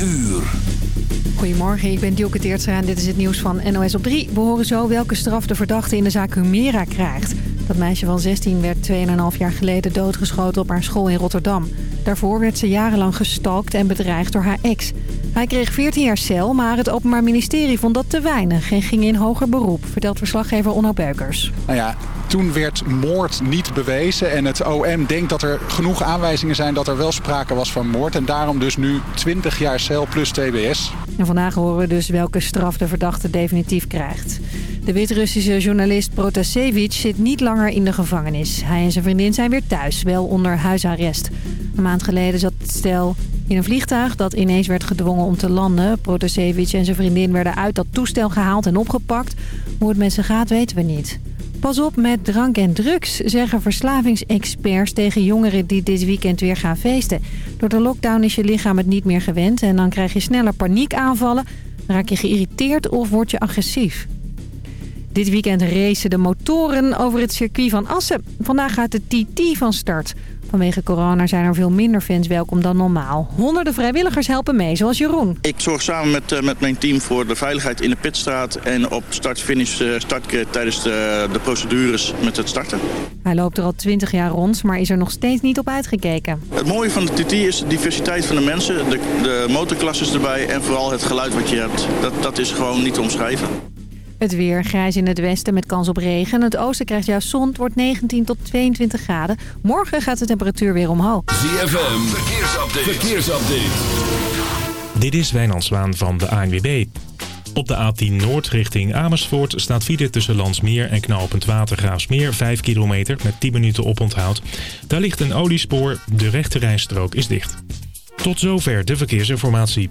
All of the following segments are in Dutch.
uur. Goedemorgen, ik ben Dielke Teertstra en dit is het nieuws van NOS op 3. We horen zo welke straf de verdachte in de zaak Humera krijgt. Dat meisje van 16 werd 2,5 jaar geleden doodgeschoten op haar school in Rotterdam. Daarvoor werd ze jarenlang gestalkt en bedreigd door haar ex. Hij kreeg 14 jaar cel, maar het Openbaar Ministerie vond dat te weinig... en ging in hoger beroep, vertelt verslaggever Onno Beukers. Nou ja, toen werd moord niet bewezen en het OM denkt dat er genoeg aanwijzingen zijn dat er wel sprake was van moord. En daarom dus nu 20 jaar cel plus TBS. En vandaag horen we dus welke straf de verdachte definitief krijgt. De Wit-Russische journalist Protasevich zit niet langer in de gevangenis. Hij en zijn vriendin zijn weer thuis, wel onder huisarrest. Een maand geleden zat het stel in een vliegtuig dat ineens werd gedwongen om te landen. Protasevich en zijn vriendin werden uit dat toestel gehaald en opgepakt. Hoe het met ze gaat weten we niet. Pas op met drank en drugs, zeggen verslavingsexperts tegen jongeren die dit weekend weer gaan feesten. Door de lockdown is je lichaam het niet meer gewend en dan krijg je sneller paniekaanvallen, raak je geïrriteerd of word je agressief. Dit weekend racen de motoren over het circuit van Assen. Vandaag gaat de TT van start. Vanwege corona zijn er veel minder fans welkom dan normaal. Honderden vrijwilligers helpen mee, zoals Jeroen. Ik zorg samen met, uh, met mijn team voor de veiligheid in de pitstraat... en op start-finish uh, start tijdens de, de procedures met het starten. Hij loopt er al 20 jaar rond, maar is er nog steeds niet op uitgekeken. Het mooie van de TT is de diversiteit van de mensen, de, de motorklasses erbij... en vooral het geluid wat je hebt. Dat, dat is gewoon niet te omschrijven. Het weer grijs in het westen met kans op regen. Het oosten krijgt juist zon. Het wordt 19 tot 22 graden. Morgen gaat de temperatuur weer omhoog. ZFM, verkeersupdate. verkeersupdate. Dit is Wijnand Zwaan van de ANWB. Op de A10 Noord richting Amersfoort staat file tussen Landsmeer en knooppunt Watergraafsmeer 5 kilometer met 10 minuten oponthoud. Daar ligt een oliespoor, de rechte rijstrook is dicht. Tot zover de verkeersinformatie.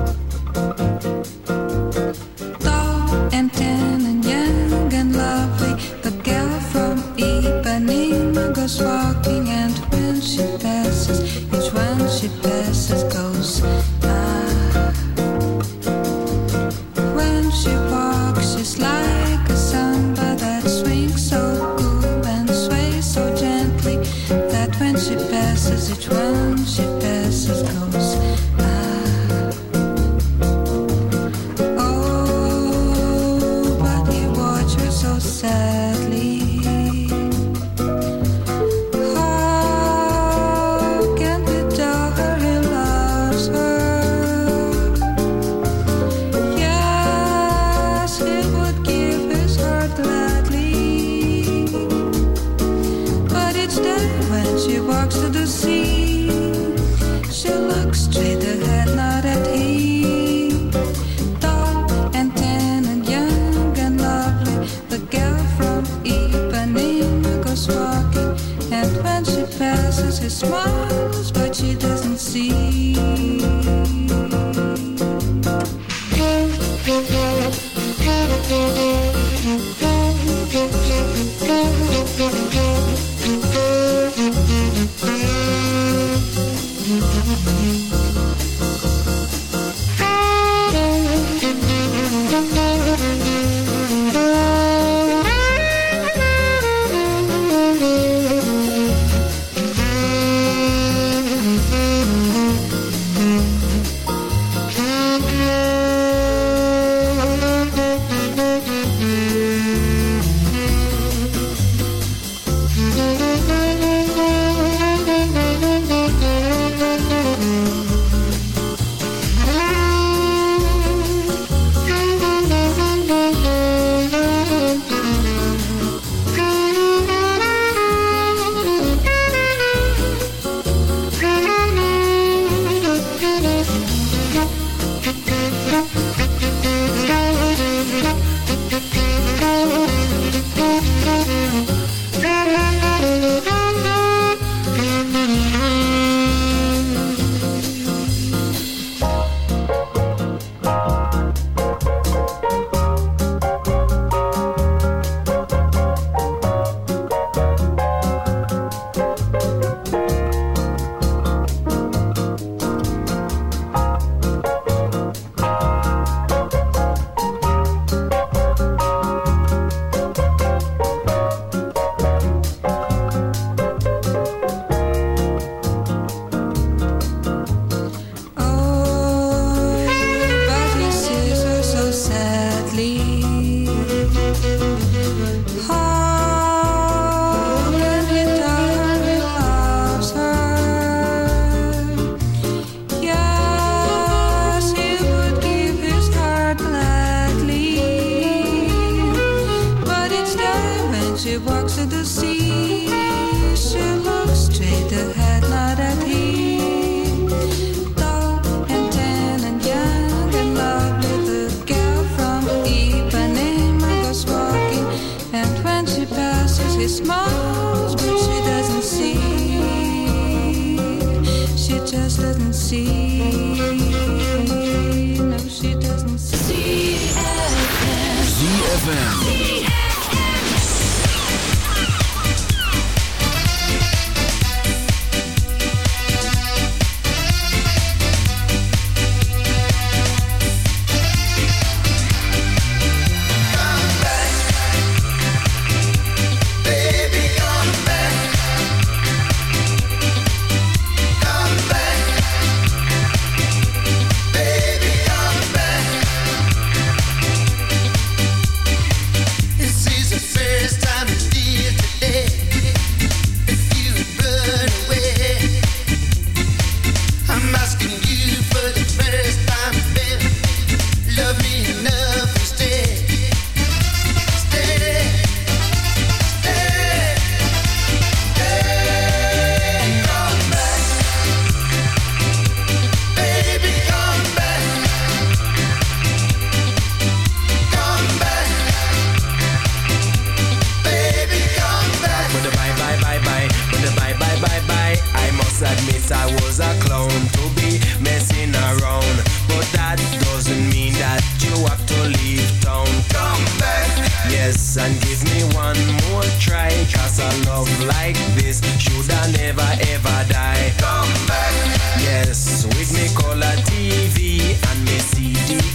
ZFM.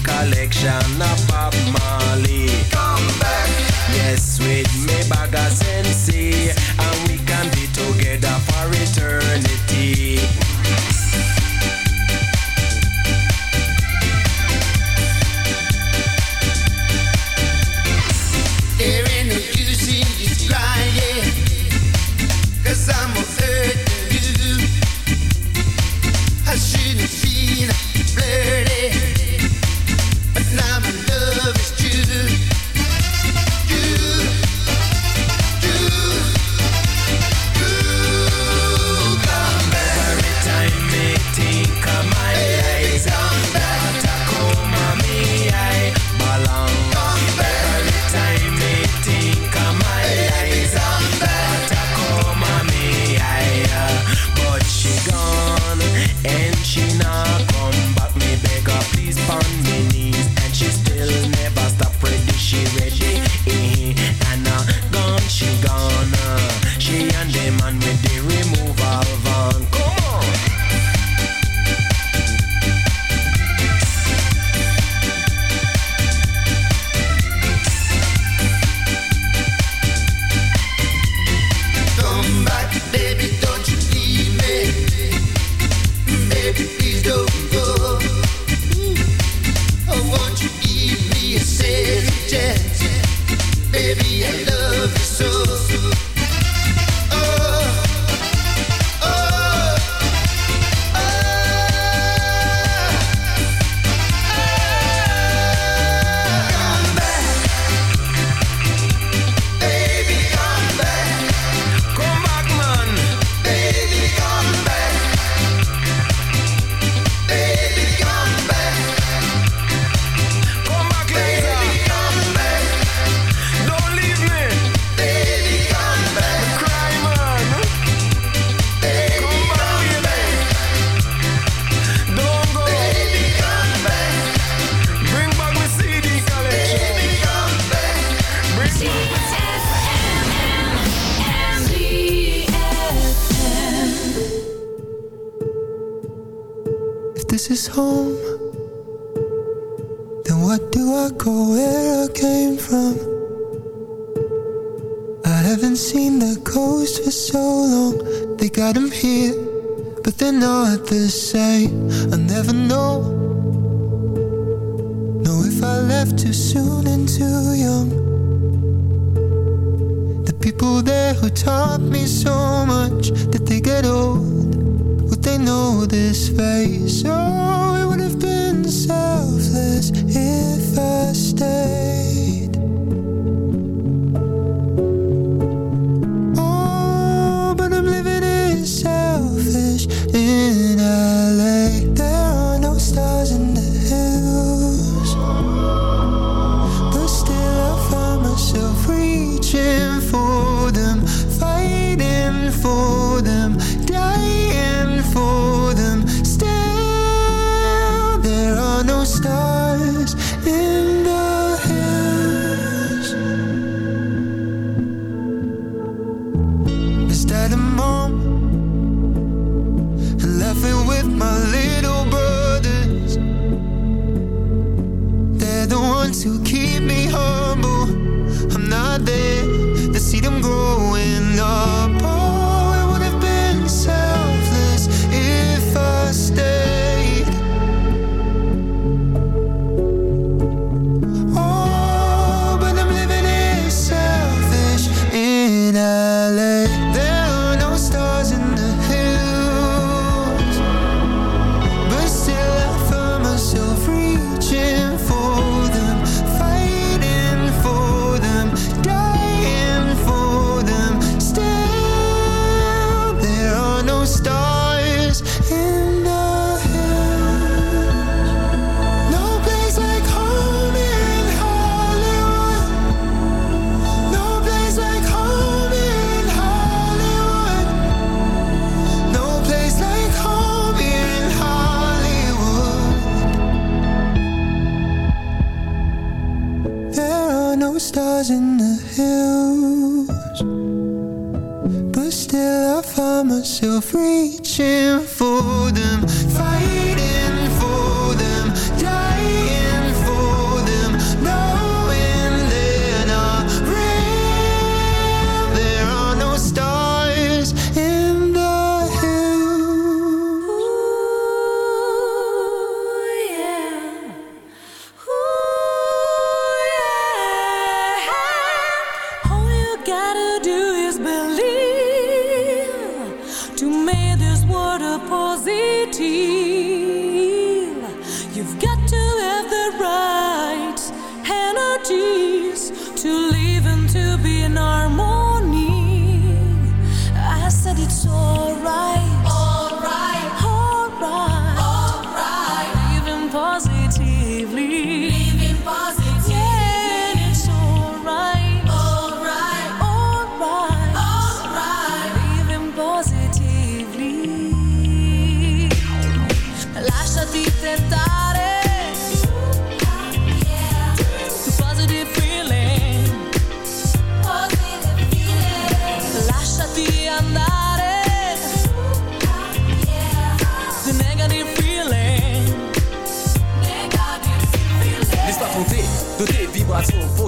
collection of Bob Marley. Come back. Yes, with me bag a sensei, and we can be together for eternity. they're not the same I never know Know if I left too soon and too young The people there who taught me so much Did they get old? Would they know this face? Oh, it would have been selfless if I stayed ones who keep me humble. I'm not there to see them growing up.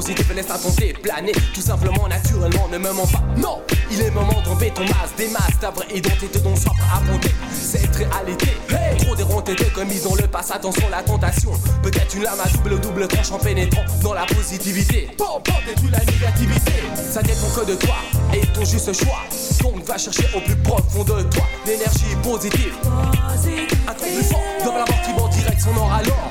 Vibration positive laisse ta tenter planer. Tout simplement, naturellement, ne me mens pas. Non, il est moment d'enlever ton masque Des masques, ta vraie identité dont soif à monter Cette réalité, hey trop déronté de commis dans le passe Attention la tentation, peut-être une lame à double double tranchant pénétrant dans la positivité. Bon, bon, détruis la négativité. Ça dépend que de toi et ton juste choix. Donc va chercher au plus profond de toi L'énergie positive. Un truc plus fort dans la mort qui va en direct son or alors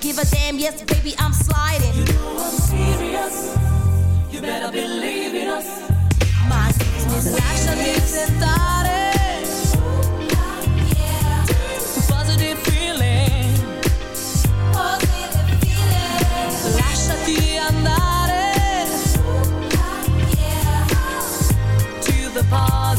give a damn, yes, baby, I'm sliding. You know I'm serious. You better believe in us. My business. Lasciati sentare The positive feeling Positive feeling. Lasciati andare To the positive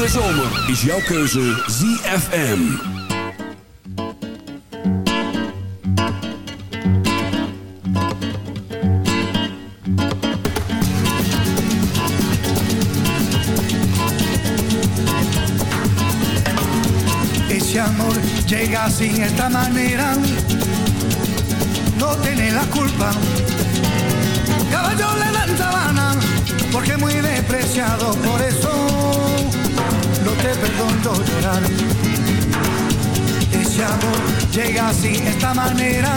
de zomer is jouw keuze ZFM. Llega sin esta manera, no tiene la culpa. Caballo le dan sabana, porque muy despreciado, por eso te perdono llorar. Ese amor llega sin esta manera,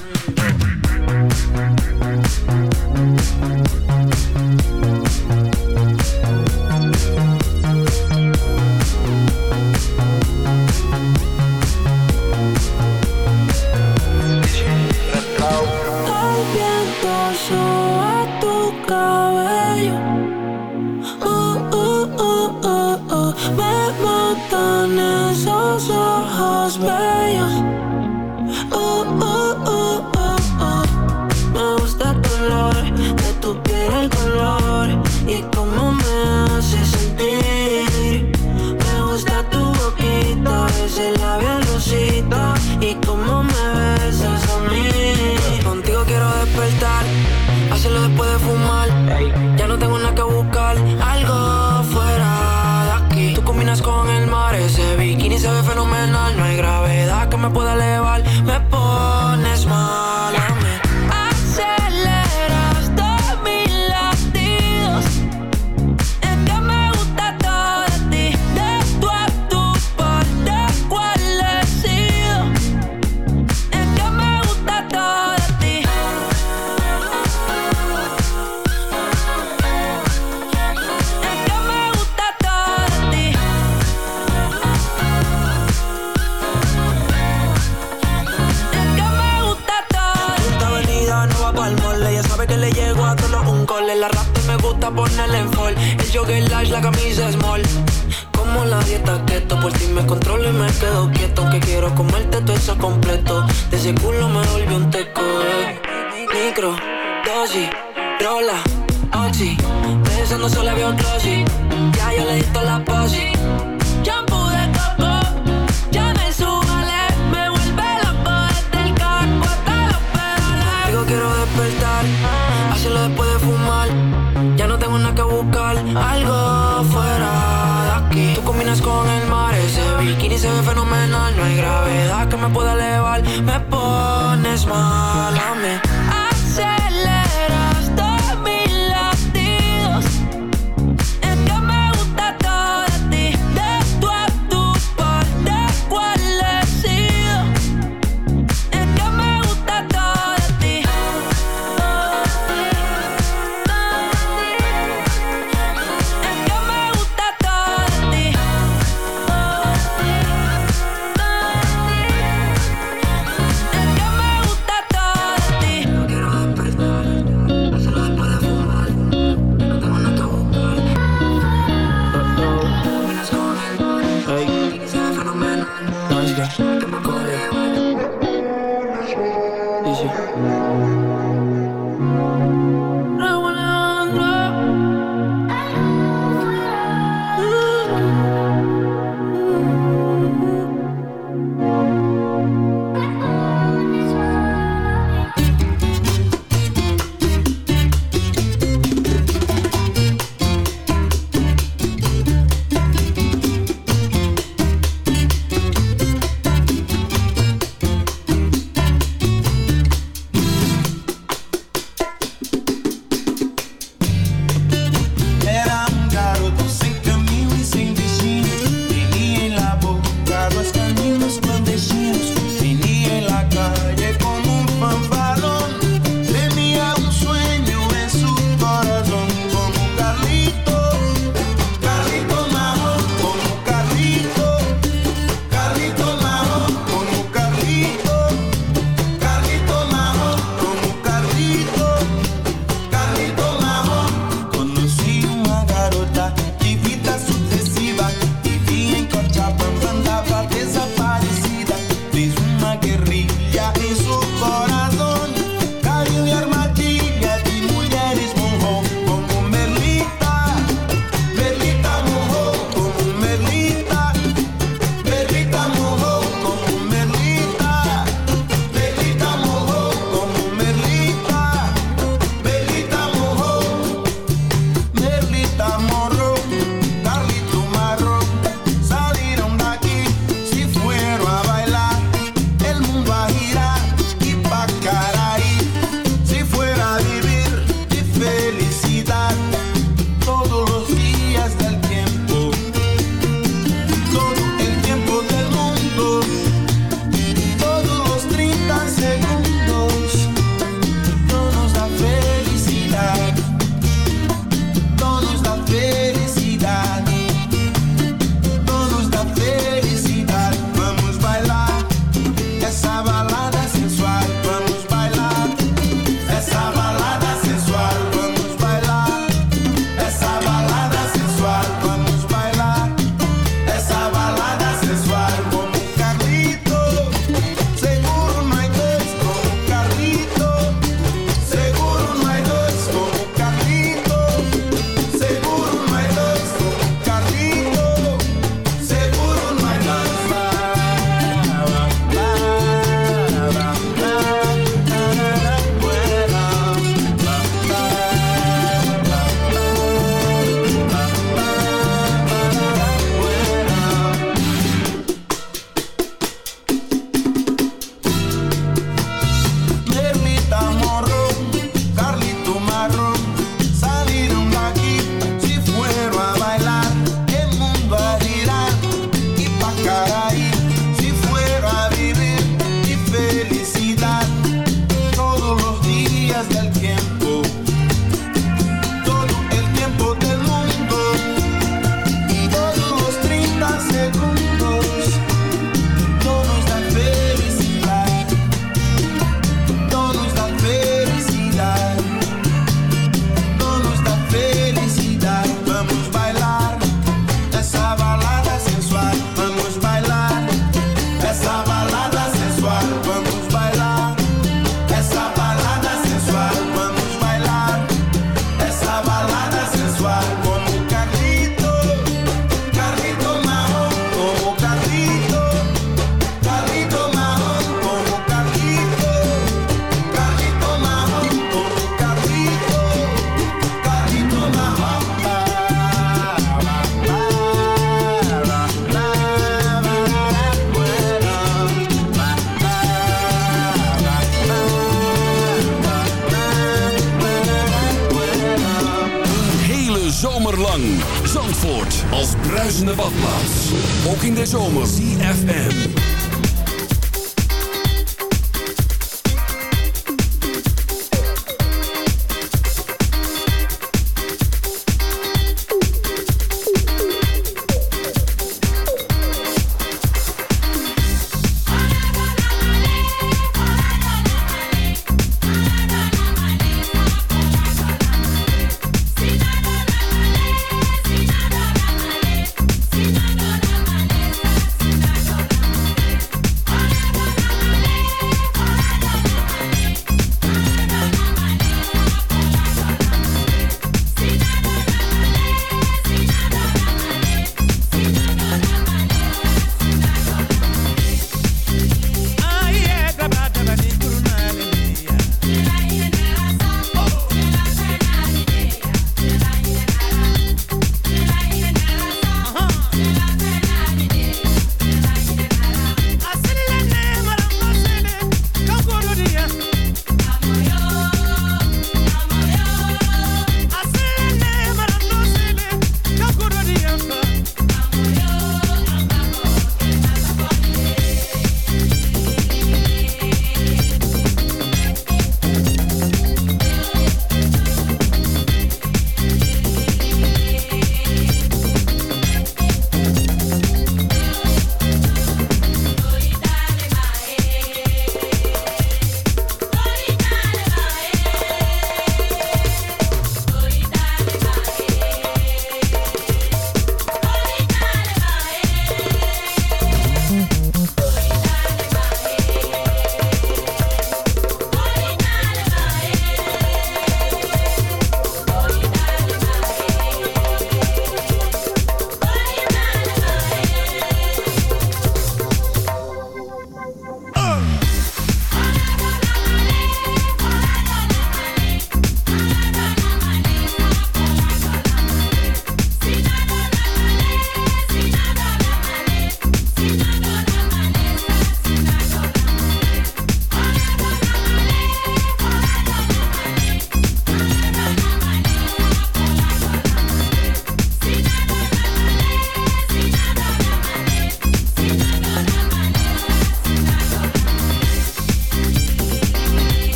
me boy. camisa small. Como la dieta keto, por ti me controlo y me quedo quieto. que quiero comerte todo eso completo. De ese culo me volvió un teco. Eh. Micro, dosis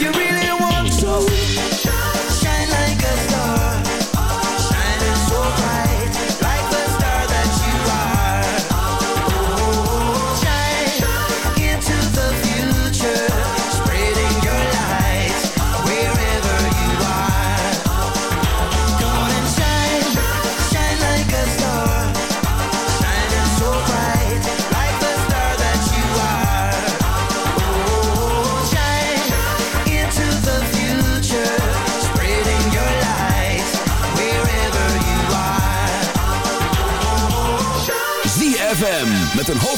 you really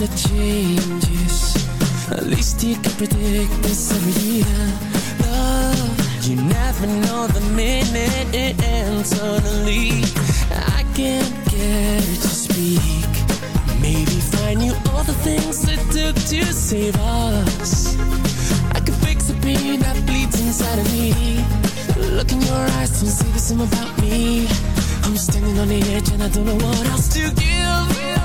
kind changes At least you can predict this every year. Love, you never know the minute it ends Suddenly, I can't get her to speak. Maybe find you all the things it took to save us. I could fix the pain that bleeds inside of me. Look in your eyes, don't say the same about me. I'm standing on the edge and I don't know what else to give. you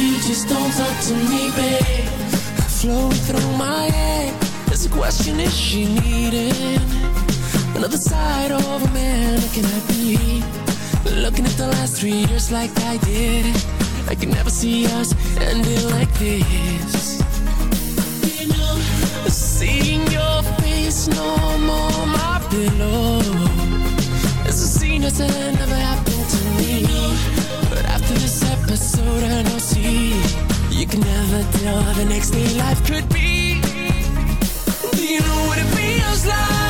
you just don't talk to me, babe. Flowing through my head, there's a question: Is she needing another side of a man? Looking at me, looking at the last three years like I did. I could never see us ending like this. Seeing your face no more, my pillow. It's a scene that's never happened to me, but after this sort of no see. You can never tell how the next day life could be. Do you know what it feels like?